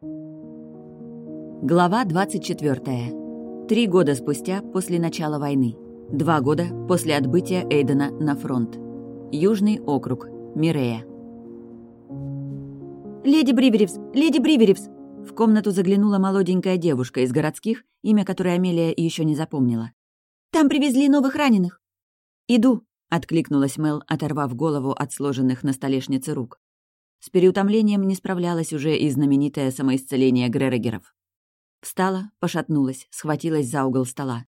Глава 24. Три года спустя после начала войны. Два года после отбытия Эйдена на фронт. Южный округ. Мирея. «Леди Бриберевс! Леди Бриберевс!» В комнату заглянула молоденькая девушка из городских, имя которой Амелия еще не запомнила. «Там привезли новых раненых!» «Иду!» — откликнулась Мел, оторвав голову от сложенных на столешнице рук. С переутомлением не справлялась уже и знаменитое самоисцеление Гререгеров. Встала, пошатнулась, схватилась за угол стола.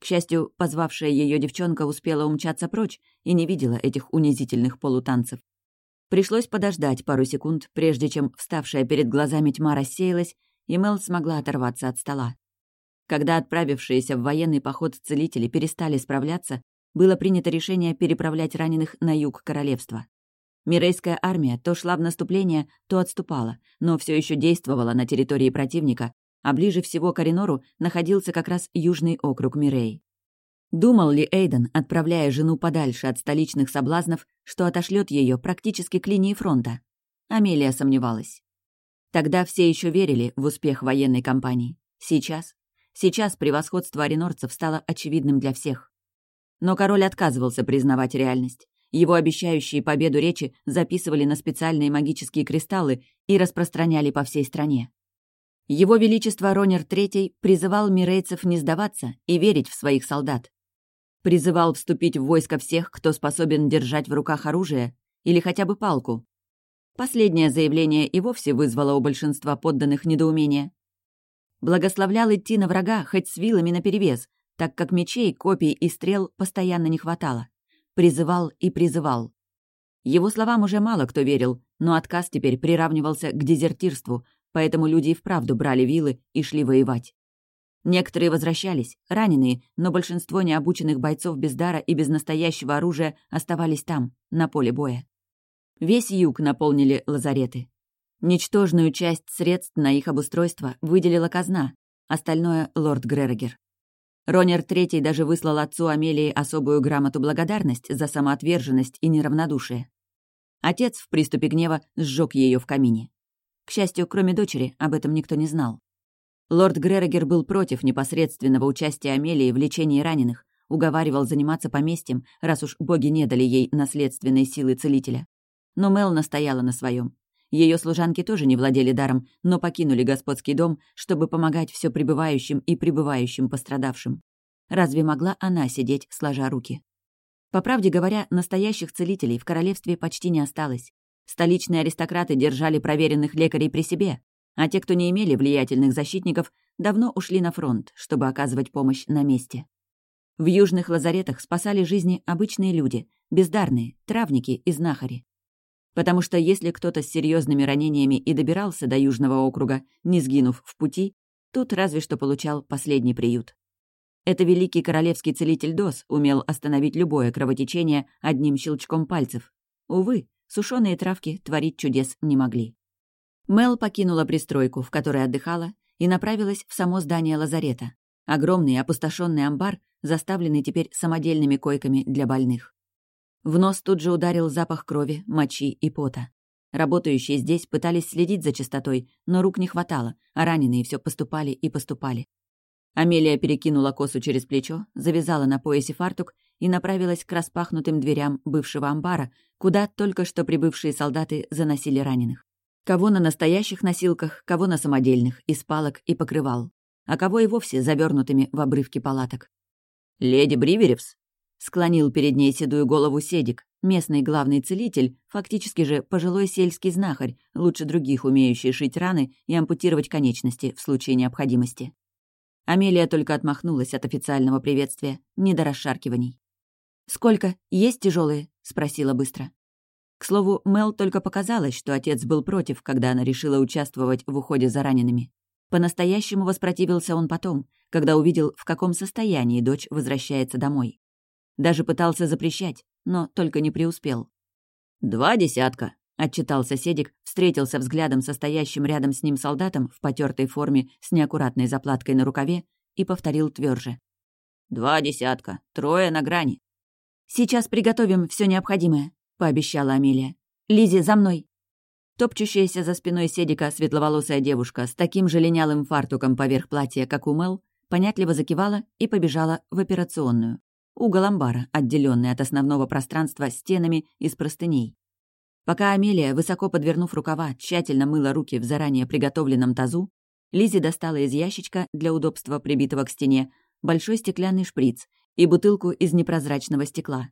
К счастью, позвавшая ее девчонка успела умчаться прочь и не видела этих унизительных полутанцев. Пришлось подождать пару секунд, прежде чем вставшая перед глазами тьма рассеялась, и Мел смогла оторваться от стола. Когда отправившиеся в военный поход целители перестали справляться, было принято решение переправлять раненых на юг королевства. Мирейская армия то шла в наступление, то отступала, но все еще действовала на территории противника, а ближе всего к Аринору находился как раз южный округ Мирей. Думал ли Эйден, отправляя жену подальше от столичных соблазнов, что отошлет ее практически к линии фронта? Амелия сомневалась. Тогда все еще верили в успех военной кампании. Сейчас? Сейчас превосходство аринорцев стало очевидным для всех. Но король отказывался признавать реальность. Его обещающие победу речи записывали на специальные магические кристаллы и распространяли по всей стране. Его Величество Ронер III призывал мирейцев не сдаваться и верить в своих солдат. Призывал вступить в войско всех, кто способен держать в руках оружие или хотя бы палку. Последнее заявление и вовсе вызвало у большинства подданных недоумение. Благословлял идти на врага хоть с вилами наперевес, так как мечей, копий и стрел постоянно не хватало. Призывал и призывал. Его словам уже мало кто верил, но отказ теперь приравнивался к дезертирству, поэтому люди и вправду брали вилы и шли воевать. Некоторые возвращались, раненые, но большинство необученных бойцов без дара и без настоящего оружия оставались там, на поле боя. Весь юг наполнили лазареты. Ничтожную часть средств на их обустройство выделила казна, остальное — лорд Грерогер. Ронер III даже выслал отцу Амелии особую грамоту благодарность за самоотверженность и неравнодушие. Отец в приступе гнева сжег ее в камине. К счастью, кроме дочери, об этом никто не знал. Лорд Грерогер был против непосредственного участия Амелии в лечении раненых, уговаривал заниматься поместьем, раз уж боги не дали ей наследственной силы целителя. Но Мел настояла на своем. Ее служанки тоже не владели даром, но покинули господский дом, чтобы помогать все пребывающим и пребывающим пострадавшим. Разве могла она сидеть, сложа руки? По правде говоря, настоящих целителей в королевстве почти не осталось. Столичные аристократы держали проверенных лекарей при себе, а те, кто не имели влиятельных защитников, давно ушли на фронт, чтобы оказывать помощь на месте. В южных лазаретах спасали жизни обычные люди, бездарные, травники и знахари. Потому что если кто-то с серьезными ранениями и добирался до Южного округа, не сгинув в пути, тут разве что получал последний приют. Это великий королевский целитель Дос умел остановить любое кровотечение одним щелчком пальцев. Увы, сушеные травки творить чудес не могли. Мел покинула пристройку, в которой отдыхала, и направилась в само здание лазарета. Огромный опустошенный амбар, заставленный теперь самодельными койками для больных. В нос тут же ударил запах крови, мочи и пота. Работающие здесь пытались следить за чистотой, но рук не хватало, а раненые все поступали и поступали. Амелия перекинула косу через плечо, завязала на поясе фартук и направилась к распахнутым дверям бывшего амбара, куда только что прибывшие солдаты заносили раненых. Кого на настоящих носилках, кого на самодельных, из палок и покрывал. А кого и вовсе завернутыми в обрывки палаток. «Леди Бриверевс?» — склонил перед ней седую голову Седик, местный главный целитель, фактически же пожилой сельский знахарь, лучше других умеющий шить раны и ампутировать конечности в случае необходимости. Амелия только отмахнулась от официального приветствия, не до расшаркиваний. «Сколько? Есть тяжелые? спросила быстро. К слову, Мел только показалось, что отец был против, когда она решила участвовать в уходе за ранеными. По-настоящему воспротивился он потом, когда увидел, в каком состоянии дочь возвращается домой. Даже пытался запрещать, но только не преуспел. «Два десятка», — отчитался Седик, встретился взглядом со стоящим рядом с ним солдатом в потертой форме с неаккуратной заплаткой на рукаве и повторил тверже. «Два десятка, трое на грани». «Сейчас приготовим все необходимое», — пообещала Амелия. Лизи, за мной!» Топчущаяся за спиной Седика светловолосая девушка с таким же линялым фартуком поверх платья, как у Мел, понятливо закивала и побежала в операционную. Угол амбара, отделенный от основного пространства стенами из простыней. Пока Амелия, высоко подвернув рукава, тщательно мыла руки в заранее приготовленном тазу, Лизи достала из ящичка, для удобства прибитого к стене, большой стеклянный шприц и бутылку из непрозрачного стекла.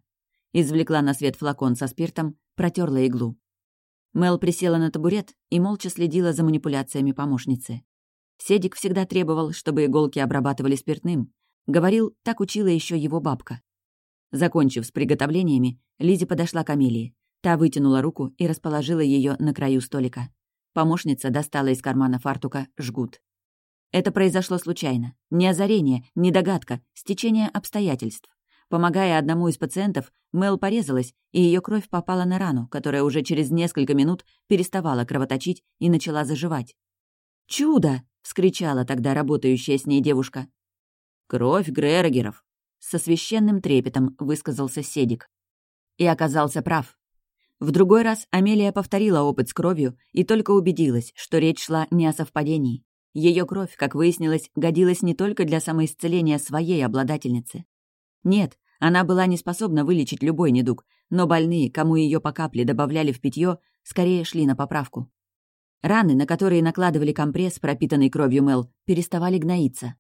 Извлекла на свет флакон со спиртом, протерла иглу. Мел присела на табурет и молча следила за манипуляциями помощницы. Седик всегда требовал, чтобы иголки обрабатывали спиртным. Говорил, так учила еще его бабка. Закончив с приготовлениями, Лизи подошла к Амелии. Та вытянула руку и расположила ее на краю столика. Помощница достала из кармана фартука жгут. Это произошло случайно. Не озарение, не догадка, стечение обстоятельств. Помогая одному из пациентов, Мел порезалась, и ее кровь попала на рану, которая уже через несколько минут переставала кровоточить и начала заживать. «Чудо!» — вскричала тогда работающая с ней девушка. «Кровь Грерогеров!» — со священным трепетом высказался Седик. И оказался прав. В другой раз Амелия повторила опыт с кровью и только убедилась, что речь шла не о совпадении. Ее кровь, как выяснилось, годилась не только для самоисцеления своей обладательницы. Нет, она была не способна вылечить любой недуг, но больные, кому ее по капле добавляли в питье, скорее шли на поправку. Раны, на которые накладывали компресс, пропитанный кровью Мел, переставали гноиться.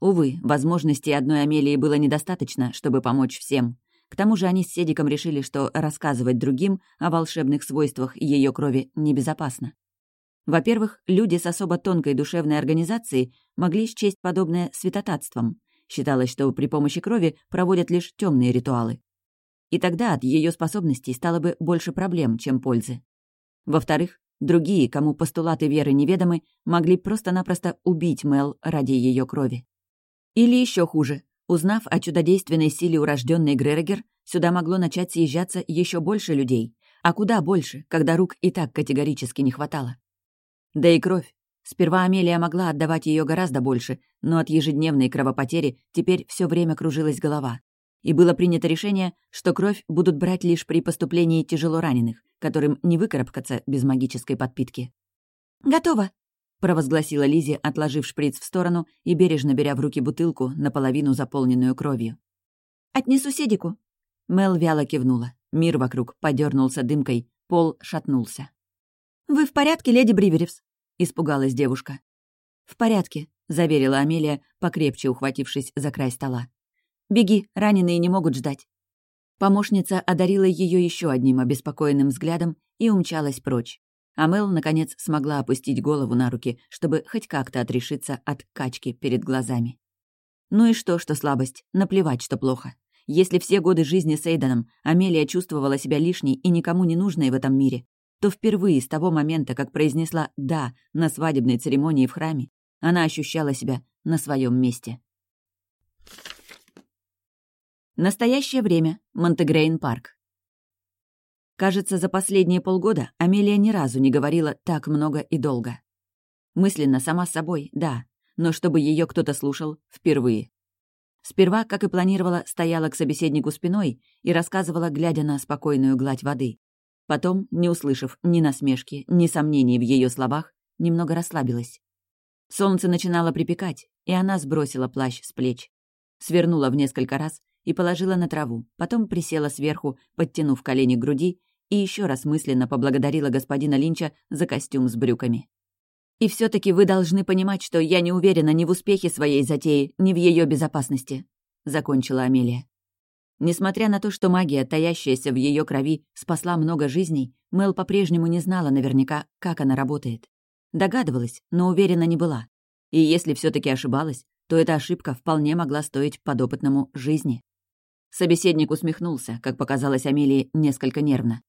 Увы, возможностей одной Амелии было недостаточно, чтобы помочь всем. К тому же они с Седиком решили, что рассказывать другим о волшебных свойствах ее крови небезопасно. Во-первых, люди с особо тонкой душевной организацией могли счесть подобное святотатством. Считалось, что при помощи крови проводят лишь темные ритуалы. И тогда от ее способностей стало бы больше проблем, чем пользы. Во-вторых, другие, кому постулаты веры неведомы, могли просто-напросто убить Мел ради ее крови. Или еще хуже, Узнав о чудодейственной силе урожденной Грерогер, сюда могло начать съезжаться еще больше людей. А куда больше, когда рук и так категорически не хватало? Да и кровь. Сперва Амелия могла отдавать ее гораздо больше, но от ежедневной кровопотери теперь все время кружилась голова. И было принято решение, что кровь будут брать лишь при поступлении тяжело раненых, которым не выкарабкаться без магической подпитки. «Готово!» Провозгласила Лизи, отложив шприц в сторону и бережно беря в руки бутылку, наполовину заполненную кровью. «Отнесу седику». Мел вяло кивнула. Мир вокруг подернулся дымкой, пол шатнулся. «Вы в порядке, леди Бриверевс?» — испугалась девушка. «В порядке», — заверила Амелия, покрепче ухватившись за край стола. «Беги, раненые не могут ждать». Помощница одарила ее еще одним обеспокоенным взглядом и умчалась прочь. А наконец, смогла опустить голову на руки, чтобы хоть как-то отрешиться от качки перед глазами. Ну и что, что слабость? Наплевать, что плохо. Если все годы жизни с Эйденом Амелия чувствовала себя лишней и никому не нужной в этом мире, то впервые с того момента, как произнесла «да» на свадебной церемонии в храме, она ощущала себя на своем месте. Настоящее время. Монтегрейн парк. Кажется, за последние полгода Амелия ни разу не говорила так много и долго. Мысленно, сама с собой, да, но чтобы ее кто-то слушал, впервые. Сперва, как и планировала, стояла к собеседнику спиной и рассказывала, глядя на спокойную гладь воды. Потом, не услышав ни насмешки, ни сомнений в ее словах, немного расслабилась. Солнце начинало припекать, и она сбросила плащ с плеч. Свернула в несколько раз и положила на траву, потом присела сверху, подтянув колени к груди, и еще раз мысленно поблагодарила господина Линча за костюм с брюками. «И все таки вы должны понимать, что я не уверена ни в успехе своей затеи, ни в ее безопасности», — закончила Амелия. Несмотря на то, что магия, таящаяся в ее крови, спасла много жизней, Мел по-прежнему не знала наверняка, как она работает. Догадывалась, но уверена не была. И если все таки ошибалась, то эта ошибка вполне могла стоить подопытному жизни. Собеседник усмехнулся, как показалось Амелии, несколько нервно.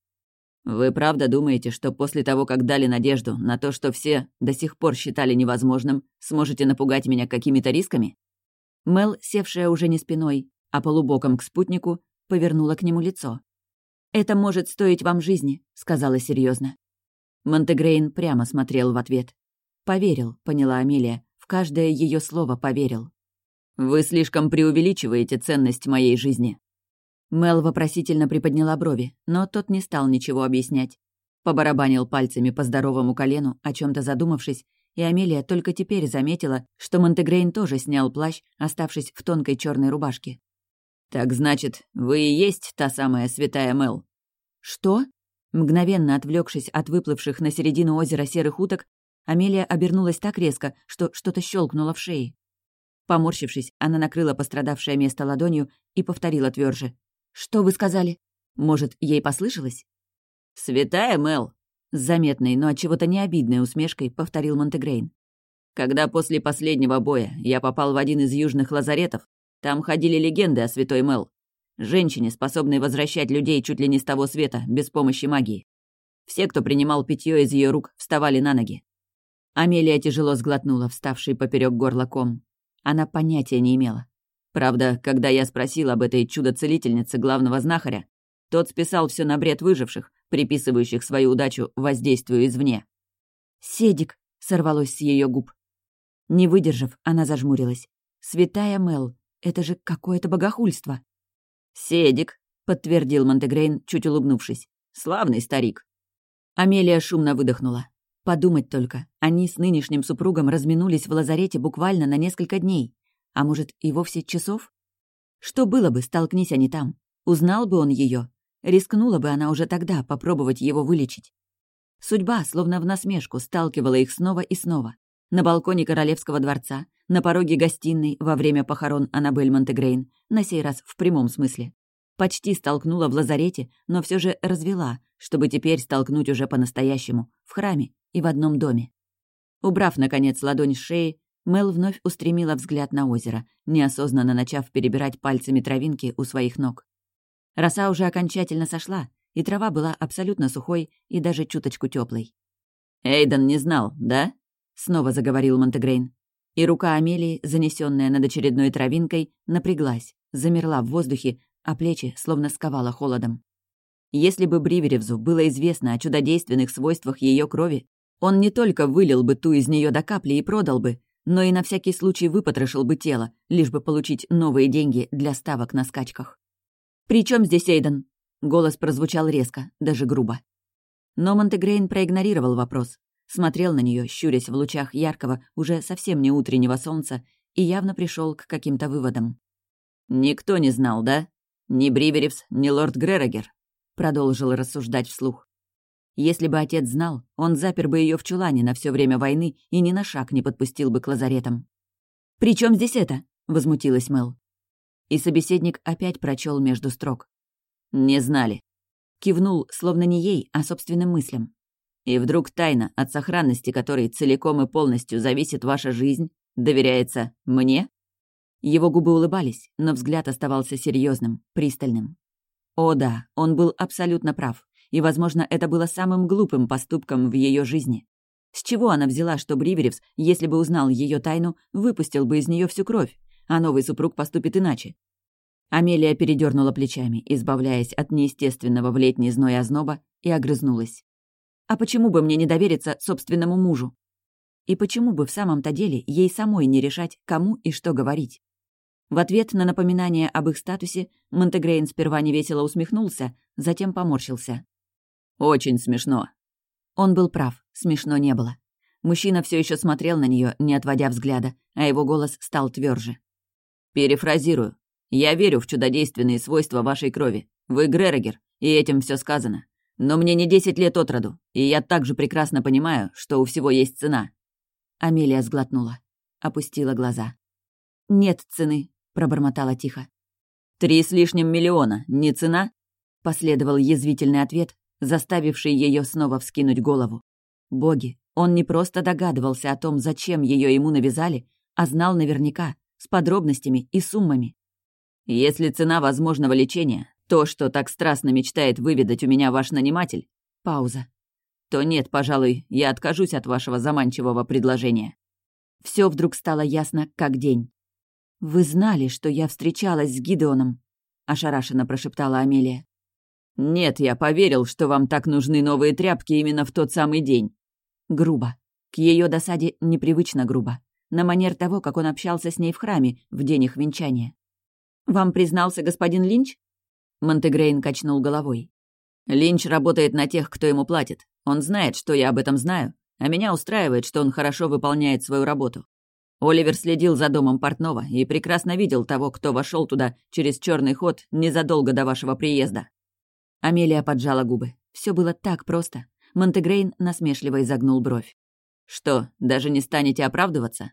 «Вы правда думаете, что после того, как дали надежду на то, что все до сих пор считали невозможным, сможете напугать меня какими-то рисками?» Мел, севшая уже не спиной, а полубоком к спутнику, повернула к нему лицо. «Это может стоить вам жизни», — сказала серьезно. Монтегрейн прямо смотрел в ответ. «Поверил», — поняла Амелия, в каждое ее слово поверил. «Вы слишком преувеличиваете ценность моей жизни». Мел вопросительно приподняла брови, но тот не стал ничего объяснять. Побарабанил пальцами по здоровому колену, о чем то задумавшись, и Амелия только теперь заметила, что Монтегрейн тоже снял плащ, оставшись в тонкой черной рубашке. «Так значит, вы и есть та самая святая Мел?» «Что?» Мгновенно отвлекшись от выплывших на середину озера серых уток, Амелия обернулась так резко, что что-то щелкнуло в шее. Поморщившись, она накрыла пострадавшее место ладонью и повторила тверже: «Что вы сказали? Может, ей послышалось?» «Святая Мел!» С заметной, но от чего-то не обидной усмешкой повторил Монтегрейн. «Когда после последнего боя я попал в один из южных лазаретов, там ходили легенды о святой Мел. Женщине, способной возвращать людей чуть ли не с того света, без помощи магии. Все, кто принимал питье из ее рук, вставали на ноги. Амелия тяжело сглотнула, вставший поперек горла ком. Она понятия не имела. Правда, когда я спросил об этой чудо-целительнице главного знахаря, тот списал все на бред выживших, приписывающих свою удачу воздействию извне. «Седик!» — сорвалось с ее губ. Не выдержав, она зажмурилась. «Святая Мел, это же какое-то богохульство!» «Седик!» — подтвердил Монтегрейн, чуть улыбнувшись. «Славный старик!» Амелия шумно выдохнула. Подумать только, они с нынешним супругом разминулись в лазарете буквально на несколько дней. А может, и вовсе часов? Что было бы, столкнись они там? Узнал бы он ее, Рискнула бы она уже тогда попробовать его вылечить. Судьба, словно в насмешку, сталкивала их снова и снова. На балконе королевского дворца, на пороге гостиной во время похорон Аннабель Монтегрейн, на сей раз в прямом смысле. Почти столкнула в лазарете, но все же развела, чтобы теперь столкнуть уже по-настоящему, в храме и в одном доме. Убрав, наконец, ладонь с шеи, Мел вновь устремила взгляд на озеро, неосознанно начав перебирать пальцами травинки у своих ног. Роса уже окончательно сошла, и трава была абсолютно сухой и даже чуточку теплой. «Эйден не знал, да?» — снова заговорил Монтегрейн. И рука Амелии, занесенная над очередной травинкой, напряглась, замерла в воздухе, а плечи словно сковала холодом. Если бы Бриверевзу было известно о чудодейственных свойствах ее крови, он не только вылил бы ту из нее до капли и продал бы, но и на всякий случай выпотрошил бы тело, лишь бы получить новые деньги для ставок на скачках. «При чем здесь Эйден?» Голос прозвучал резко, даже грубо. Но Монтегрейн проигнорировал вопрос, смотрел на нее, щурясь в лучах яркого, уже совсем не утреннего солнца, и явно пришел к каким-то выводам. «Никто не знал, да? Ни Бриверевс, ни лорд Грерогер», — продолжил рассуждать вслух. Если бы отец знал, он запер бы ее в чулане на все время войны и ни на шаг не подпустил бы к лазаретам. «При чем здесь это?» — возмутилась Мэл. И собеседник опять прочел между строк. «Не знали». Кивнул, словно не ей, а собственным мыслям. И вдруг тайна, от сохранности которой целиком и полностью зависит ваша жизнь, доверяется мне? Его губы улыбались, но взгляд оставался серьезным, пристальным. О да, он был абсолютно прав, и, возможно, это было самым глупым поступком в ее жизни. С чего она взяла, что Бриверевс, если бы узнал ее тайну, выпустил бы из нее всю кровь, а новый супруг поступит иначе. Амелия передернула плечами, избавляясь от неестественного в летний зной озноба, и огрызнулась. «А почему бы мне не довериться собственному мужу? И почему бы в самом-то деле ей самой не решать, кому и что говорить?» В ответ на напоминание об их статусе Монтегрейн сперва невесело усмехнулся, затем поморщился. «Очень смешно». Он был прав, смешно не было. Мужчина все еще смотрел на нее, не отводя взгляда, а его голос стал тверже. Перефразирую. Я верю в чудодейственные свойства вашей крови. Вы Грерогер, и этим все сказано. Но мне не десять лет от роду, и я также прекрасно понимаю, что у всего есть цена». Амелия сглотнула, опустила глаза. «Нет цены», — пробормотала тихо. «Три с лишним миллиона, не цена?» — последовал язвительный ответ, заставивший ее снова вскинуть голову. Боги, он не просто догадывался о том, зачем ее ему навязали, а знал наверняка, с подробностями и суммами. Если цена возможного лечения — то, что так страстно мечтает выведать у меня ваш наниматель, пауза, то нет, пожалуй, я откажусь от вашего заманчивого предложения. Все вдруг стало ясно, как день. «Вы знали, что я встречалась с Гидеоном?» — ошарашенно прошептала Амелия. «Нет, я поверил, что вам так нужны новые тряпки именно в тот самый день». Грубо. К ее досаде непривычно грубо на манер того, как он общался с ней в храме в день их венчания. «Вам признался господин Линч?» Монтегрейн качнул головой. «Линч работает на тех, кто ему платит. Он знает, что я об этом знаю, а меня устраивает, что он хорошо выполняет свою работу. Оливер следил за домом портного и прекрасно видел того, кто вошел туда через черный ход незадолго до вашего приезда». Амелия поджала губы. Все было так просто. Монтегрейн насмешливо изогнул бровь. «Что, даже не станете оправдываться?»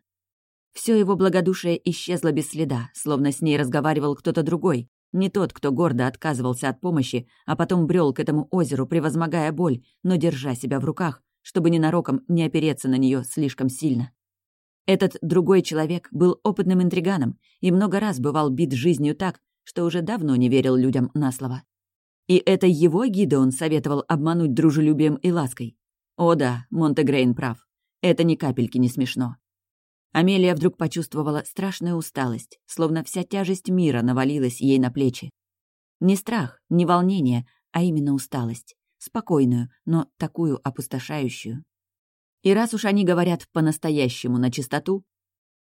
Все его благодушие исчезло без следа, словно с ней разговаривал кто-то другой, не тот, кто гордо отказывался от помощи, а потом брел к этому озеру, превозмогая боль, но держа себя в руках, чтобы ненароком не опереться на нее слишком сильно. Этот другой человек был опытным интриганом и много раз бывал бит жизнью так, что уже давно не верил людям на слово. И это его гида он советовал обмануть дружелюбием и лаской. О да, Монтегрейн прав. Это ни капельки не смешно. Амелия вдруг почувствовала страшную усталость, словно вся тяжесть мира навалилась ей на плечи. Не страх, не волнение, а именно усталость. Спокойную, но такую опустошающую. И раз уж они говорят по-настоящему на чистоту...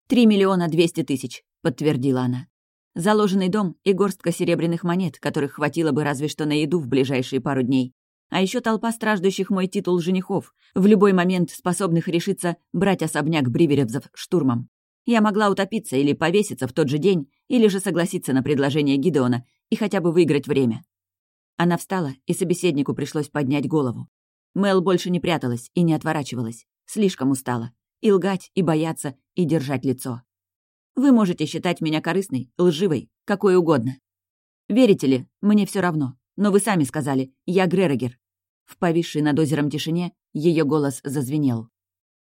«Три миллиона двести тысяч», — подтвердила она. «Заложенный дом и горстка серебряных монет, которых хватило бы разве что на еду в ближайшие пару дней. А еще толпа страждущих мой титул женихов, в любой момент способных решиться брать особняк Бриверевзов штурмом. Я могла утопиться или повеситься в тот же день, или же согласиться на предложение Гидеона и хотя бы выиграть время. Она встала, и собеседнику пришлось поднять голову. Мел больше не пряталась и не отворачивалась. Слишком устала. И лгать, и бояться, и держать лицо. Вы можете считать меня корыстной, лживой, какой угодно. Верите ли, мне все равно. Но вы сами сказали, я Грерогер. В повисшей над озером тишине ее голос зазвенел.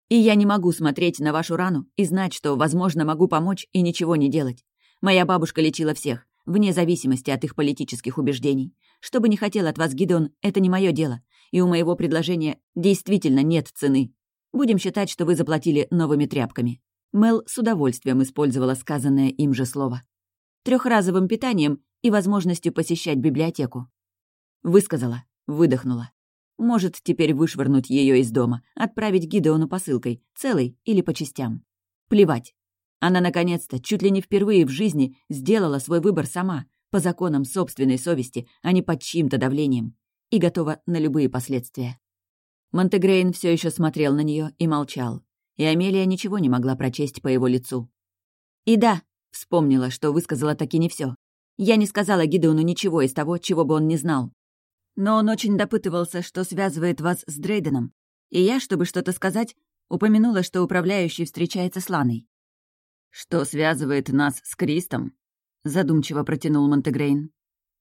«И я не могу смотреть на вашу рану и знать, что, возможно, могу помочь и ничего не делать. Моя бабушка лечила всех, вне зависимости от их политических убеждений. Что бы ни хотел от вас Гидеон, это не мое дело, и у моего предложения действительно нет цены. Будем считать, что вы заплатили новыми тряпками». Мел с удовольствием использовала сказанное им же слово. Трехразовым питанием и возможностью посещать библиотеку. Высказала, выдохнула. Может, теперь вышвырнуть ее из дома, отправить Гидеону посылкой, целой или по частям. Плевать. Она, наконец-то, чуть ли не впервые в жизни сделала свой выбор сама, по законам собственной совести, а не под чьим-то давлением, и готова на любые последствия. Монтегрейн все еще смотрел на нее и молчал, и Амелия ничего не могла прочесть по его лицу. «И да», — вспомнила, что высказала таки не все. «Я не сказала Гидеону ничего из того, чего бы он не знал. Но он очень допытывался, что связывает вас с Дрейденом. И я, чтобы что-то сказать, упомянула, что управляющий встречается с Ланой. «Что связывает нас с Кристом?» — задумчиво протянул Монтегрейн.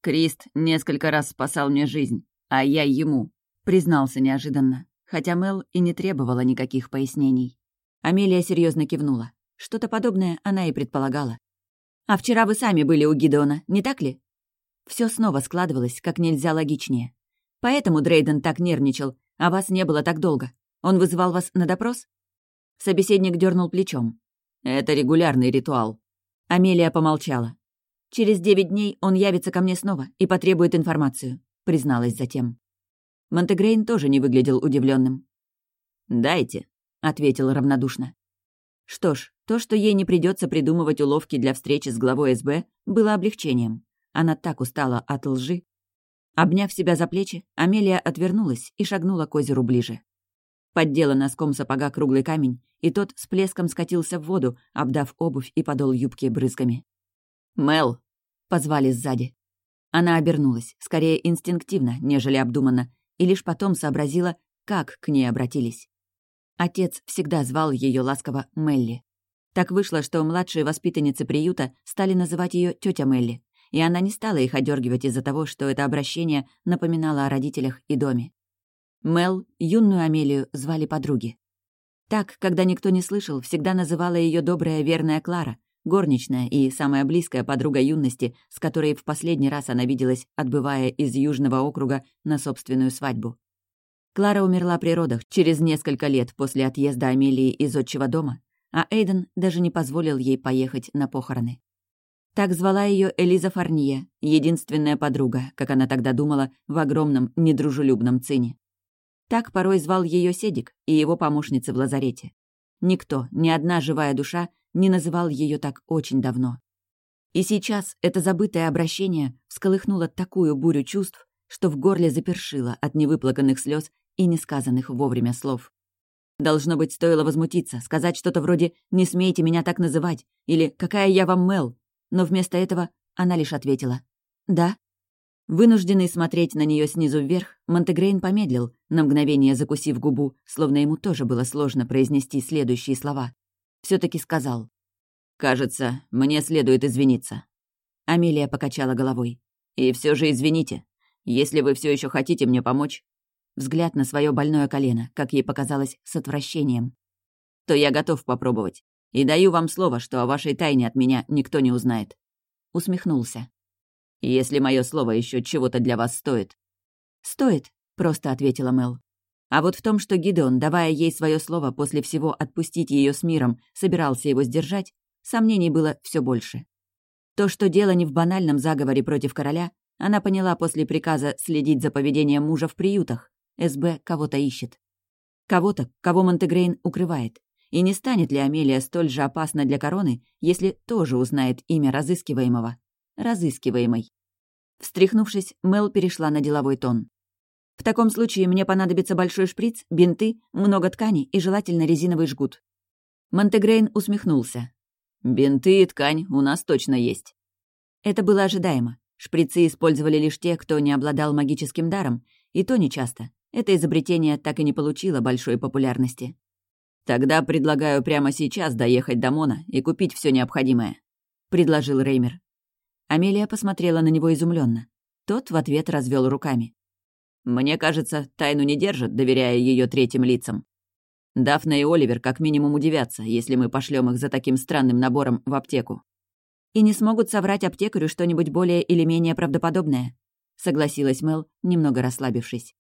«Крист несколько раз спасал мне жизнь, а я ему», — признался неожиданно, хотя Мел и не требовала никаких пояснений. Амелия серьезно кивнула. Что-то подобное она и предполагала. «А вчера вы сами были у Гидеона, не так ли?» Все снова складывалось как нельзя логичнее. Поэтому Дрейден так нервничал, а вас не было так долго. Он вызывал вас на допрос? Собеседник дернул плечом. Это регулярный ритуал. Амелия помолчала. Через девять дней он явится ко мне снова и потребует информацию, призналась затем. Монтегрейн тоже не выглядел удивленным. «Дайте», — ответил равнодушно. Что ж, то, что ей не придется придумывать уловки для встречи с главой СБ, было облегчением. Она так устала от лжи. Обняв себя за плечи, Амелия отвернулась и шагнула к озеру ближе. Поддела носком сапога круглый камень, и тот с плеском скатился в воду, обдав обувь и подол юбки брызгами. «Мел!» — позвали сзади. Она обернулась, скорее инстинктивно, нежели обдуманно, и лишь потом сообразила, как к ней обратились. Отец всегда звал ее ласково Мелли. Так вышло, что младшие воспитанницы приюта стали называть ее тетя Мелли и она не стала их одергивать из-за того, что это обращение напоминало о родителях и доме. Мел, юную Амелию, звали подруги. Так, когда никто не слышал, всегда называла ее добрая верная Клара, горничная и самая близкая подруга юности, с которой в последний раз она виделась, отбывая из Южного округа на собственную свадьбу. Клара умерла при родах через несколько лет после отъезда Амелии из отчего дома, а Эйден даже не позволил ей поехать на похороны. Так звала ее Элиза Фарния, единственная подруга, как она тогда думала, в огромном недружелюбном цине. Так порой звал ее Седик и его помощницы в лазарете. Никто, ни одна живая душа не называл ее так очень давно. И сейчас это забытое обращение всколыхнуло такую бурю чувств, что в горле запершило от невыплаканных слез и несказанных вовремя слов. Должно быть, стоило возмутиться, сказать что-то вроде «не смейте меня так называть» или «какая я вам Мел», но вместо этого она лишь ответила «да». Вынужденный смотреть на нее снизу вверх, Монтегрейн помедлил, на мгновение закусив губу, словно ему тоже было сложно произнести следующие слова. все таки сказал «Кажется, мне следует извиниться». Амелия покачала головой. «И все же извините. Если вы все еще хотите мне помочь, взгляд на свое больное колено, как ей показалось, с отвращением, то я готов попробовать. И даю вам слово, что о вашей тайне от меня никто не узнает. Усмехнулся. Если мое слово еще чего-то для вас стоит. Стоит, просто ответила Мел. А вот в том, что Гидеон, давая ей свое слово после всего отпустить ее с миром, собирался его сдержать, сомнений было все больше. То, что дело не в банальном заговоре против короля, она поняла после приказа следить за поведением мужа в приютах. СБ кого-то ищет. Кого-то, кого Монтегрейн укрывает. И не станет ли Амелия столь же опасна для короны, если тоже узнает имя разыскиваемого? Разыскиваемой. Встряхнувшись, Мел перешла на деловой тон. «В таком случае мне понадобится большой шприц, бинты, много ткани и желательно резиновый жгут». Монтегрейн усмехнулся. «Бинты и ткань у нас точно есть». Это было ожидаемо. Шприцы использовали лишь те, кто не обладал магическим даром, и то нечасто. Это изобретение так и не получило большой популярности. «Тогда предлагаю прямо сейчас доехать до Мона и купить все необходимое», — предложил Реймер. Амелия посмотрела на него изумленно. Тот в ответ развел руками. «Мне кажется, тайну не держат, доверяя ее третьим лицам. Дафна и Оливер как минимум удивятся, если мы пошлем их за таким странным набором в аптеку. И не смогут соврать аптекарю что-нибудь более или менее правдоподобное», — согласилась Мел, немного расслабившись.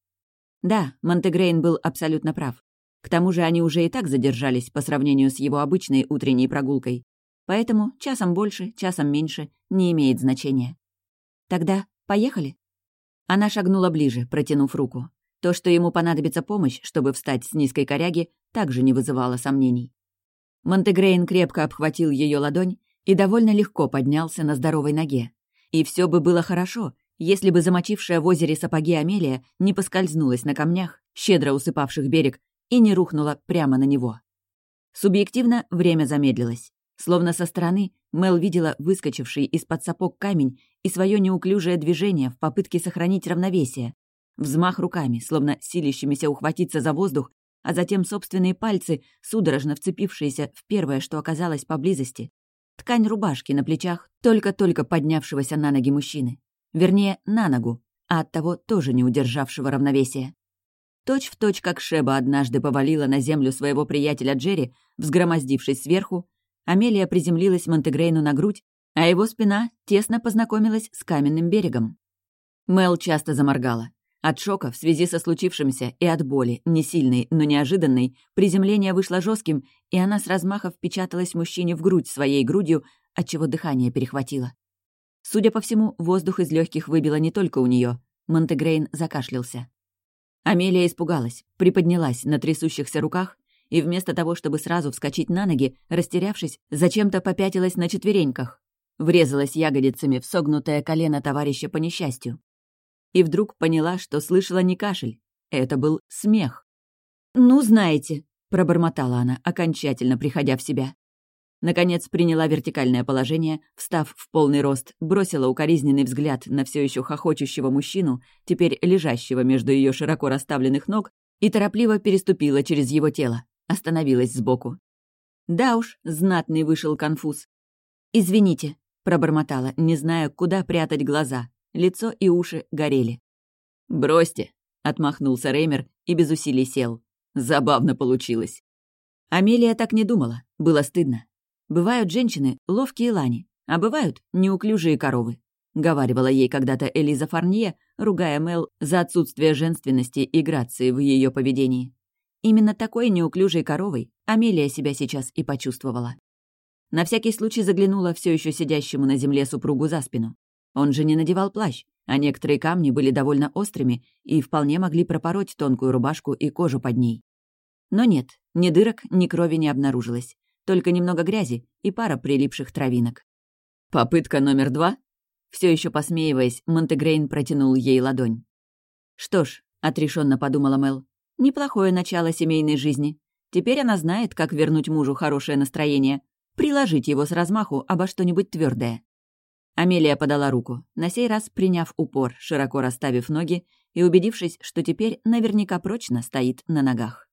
Да, Монтегрейн был абсолютно прав. К тому же они уже и так задержались по сравнению с его обычной утренней прогулкой. Поэтому часом больше, часом меньше не имеет значения. Тогда поехали. Она шагнула ближе, протянув руку. То, что ему понадобится помощь, чтобы встать с низкой коряги, также не вызывало сомнений. Монтегрейн крепко обхватил ее ладонь и довольно легко поднялся на здоровой ноге. И все бы было хорошо, если бы замочившая в озере сапоги Амелия не поскользнулась на камнях, щедро усыпавших берег, и не рухнула прямо на него. Субъективно время замедлилось. Словно со стороны Мел видела выскочивший из-под сапог камень и свое неуклюжее движение в попытке сохранить равновесие. Взмах руками, словно силищимися ухватиться за воздух, а затем собственные пальцы, судорожно вцепившиеся в первое, что оказалось поблизости. Ткань рубашки на плечах только-только поднявшегося на ноги мужчины. Вернее, на ногу, а оттого тоже не удержавшего равновесия. Точь в точь, как Шеба однажды повалила на землю своего приятеля Джерри, взгромоздившись сверху, Амелия приземлилась Монтегрейну на грудь, а его спина тесно познакомилась с каменным берегом. Мел часто заморгала. От шока в связи со случившимся и от боли, не сильной, но неожиданной, приземление вышло жестким, и она с размаха впечаталась мужчине в грудь своей грудью, отчего дыхание перехватило. Судя по всему, воздух из легких выбило не только у нее. Монтегрейн закашлялся. Амелия испугалась, приподнялась на трясущихся руках и вместо того, чтобы сразу вскочить на ноги, растерявшись, зачем-то попятилась на четвереньках. Врезалась ягодицами в согнутое колено товарища по несчастью. И вдруг поняла, что слышала не кашель. Это был смех. «Ну, знаете», — пробормотала она, окончательно приходя в себя. Наконец приняла вертикальное положение, встав в полный рост, бросила укоризненный взгляд на все еще хохочущего мужчину, теперь лежащего между ее широко расставленных ног, и торопливо переступила через его тело, остановилась сбоку. Да уж, знатный вышел конфуз. «Извините», — пробормотала, не зная, куда прятать глаза. Лицо и уши горели. «Бросьте», — отмахнулся Реймер и без усилий сел. Забавно получилось. Амелия так не думала, было стыдно. Бывают женщины — ловкие лани, а бывают неуклюжие коровы. Говаривала ей когда-то Элиза Фарнье, ругая Мел за отсутствие женственности и грации в ее поведении. Именно такой неуклюжей коровой Амелия себя сейчас и почувствовала. На всякий случай заглянула все еще сидящему на земле супругу за спину. Он же не надевал плащ, а некоторые камни были довольно острыми и вполне могли пропороть тонкую рубашку и кожу под ней. Но нет, ни дырок, ни крови не обнаружилось только немного грязи и пара прилипших травинок. «Попытка номер два?» Все еще посмеиваясь, Монтегрейн протянул ей ладонь. «Что ж», — отрешенно подумала Мел, Неплохое начало семейной жизни. Теперь она знает, как вернуть мужу хорошее настроение, приложить его с размаху обо что-нибудь твердое. Амелия подала руку, на сей раз приняв упор, широко расставив ноги и убедившись, что теперь наверняка прочно стоит на ногах.